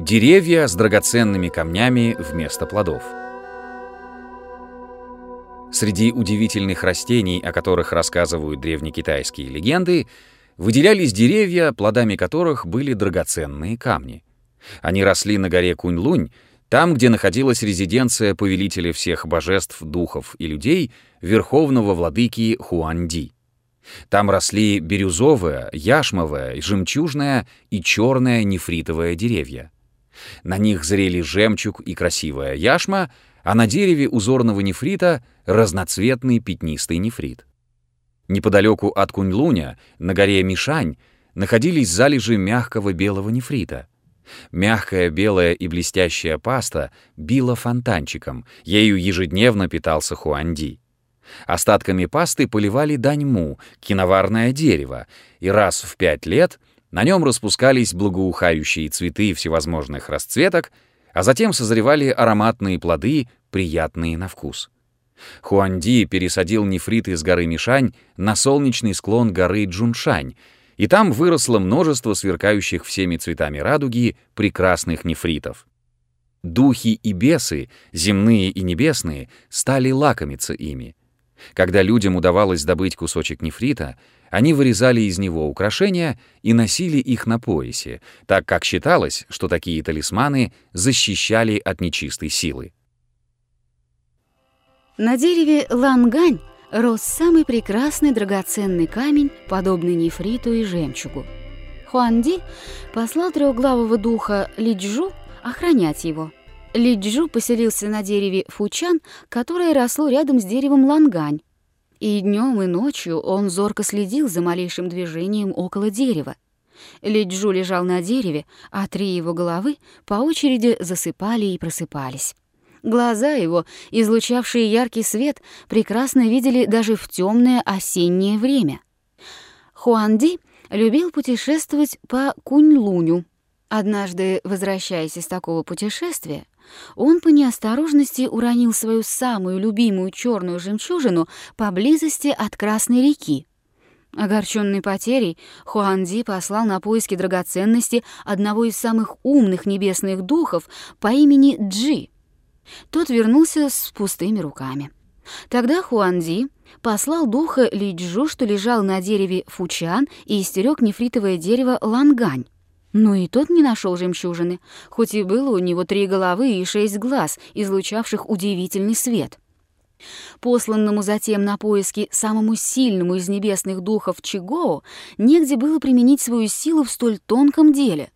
Деревья с драгоценными камнями вместо плодов. Среди удивительных растений, о которых рассказывают древнекитайские легенды, выделялись деревья, плодами которых были драгоценные камни. Они росли на горе Кунь-Лунь, там, где находилась резиденция повелителя всех божеств, духов и людей, верховного владыки Хуанди. Там росли бирюзовая, яшмовая, жемчужная и черная нефритовая деревья. На них зрели жемчуг и красивая яшма, а на дереве узорного нефрита разноцветный пятнистый нефрит. Неподалеку от Кунь-Луня, на горе Мишань, находились залежи мягкого белого нефрита. Мягкая белая и блестящая паста била фонтанчиком, ею ежедневно питался Хуанди. Остатками пасты поливали даньму, киноварное дерево, и раз в пять лет на нем распускались благоухающие цветы всевозможных расцветок, а затем созревали ароматные плоды, приятные на вкус. Хуанди пересадил нефрит из горы Мишань на солнечный склон горы Джуншань — и там выросло множество сверкающих всеми цветами радуги прекрасных нефритов. Духи и бесы, земные и небесные, стали лакомиться ими. Когда людям удавалось добыть кусочек нефрита, они вырезали из него украшения и носили их на поясе, так как считалось, что такие талисманы защищали от нечистой силы. На дереве лангань рос самый прекрасный драгоценный камень, подобный нефриту и жемчугу. Хуанди послал трехглавого духа Лиджу охранять его. Лиджу поселился на дереве Фучан, которое росло рядом с деревом Лангань. И днем, и ночью он зорко следил за малейшим движением около дерева. Лиджу лежал на дереве, а три его головы по очереди засыпали и просыпались. Глаза его, излучавшие яркий свет, прекрасно видели даже в темное осеннее время. Хуанди любил путешествовать по Кунь-Луню. Однажды, возвращаясь из такого путешествия, он по неосторожности уронил свою самую любимую черную жемчужину поблизости от Красной реки. Огорченный потерей, Хуанди послал на поиски драгоценности одного из самых умных небесных духов по имени Джи — тот вернулся с пустыми руками. Тогда Хуанди послал духа Лиджу, что лежал на дереве Фучан и истерег нефритовое дерево Лангань. Но и тот не нашел жемчужины, хоть и было у него три головы и шесть глаз, излучавших удивительный свет. Посланному затем на поиски самому сильному из небесных духов Чигоу негде было применить свою силу в столь тонком деле.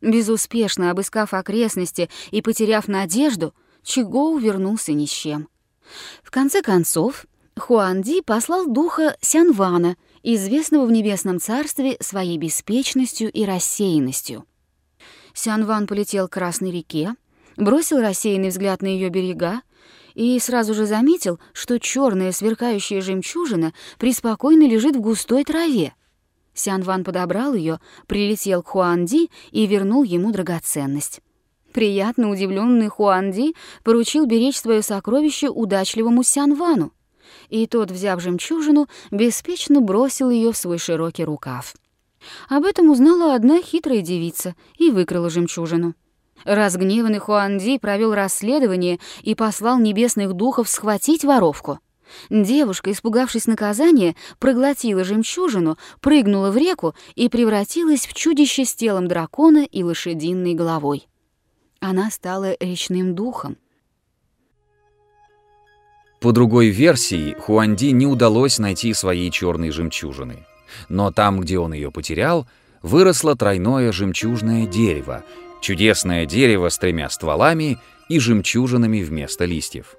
Безуспешно обыскав окрестности и потеряв надежду, Чигоу вернулся ни с чем. В конце концов, Хуанди послал духа Сянвана, известного в Небесном Царстве своей беспечностью и рассеянностью. Сянван полетел к Красной реке, бросил рассеянный взгляд на ее берега и сразу же заметил, что черная сверкающая жемчужина преспокойно лежит в густой траве. Сянван подобрал ее, прилетел к Хуанди и вернул ему драгоценность. Приятно удивленный Хуанди поручил беречь свое сокровище удачливому Сянвану, и тот, взяв жемчужину, беспечно бросил ее в свой широкий рукав. Об этом узнала одна хитрая девица и выкрала жемчужину. Разгневанный Хуанди провел расследование и послал небесных духов схватить воровку. Девушка, испугавшись наказания, проглотила жемчужину, прыгнула в реку и превратилась в чудище с телом дракона и лошадиной головой. Она стала речным духом. По другой версии, Хуанди не удалось найти своей черной жемчужины. Но там, где он ее потерял, выросло тройное жемчужное дерево, чудесное дерево с тремя стволами и жемчужинами вместо листьев.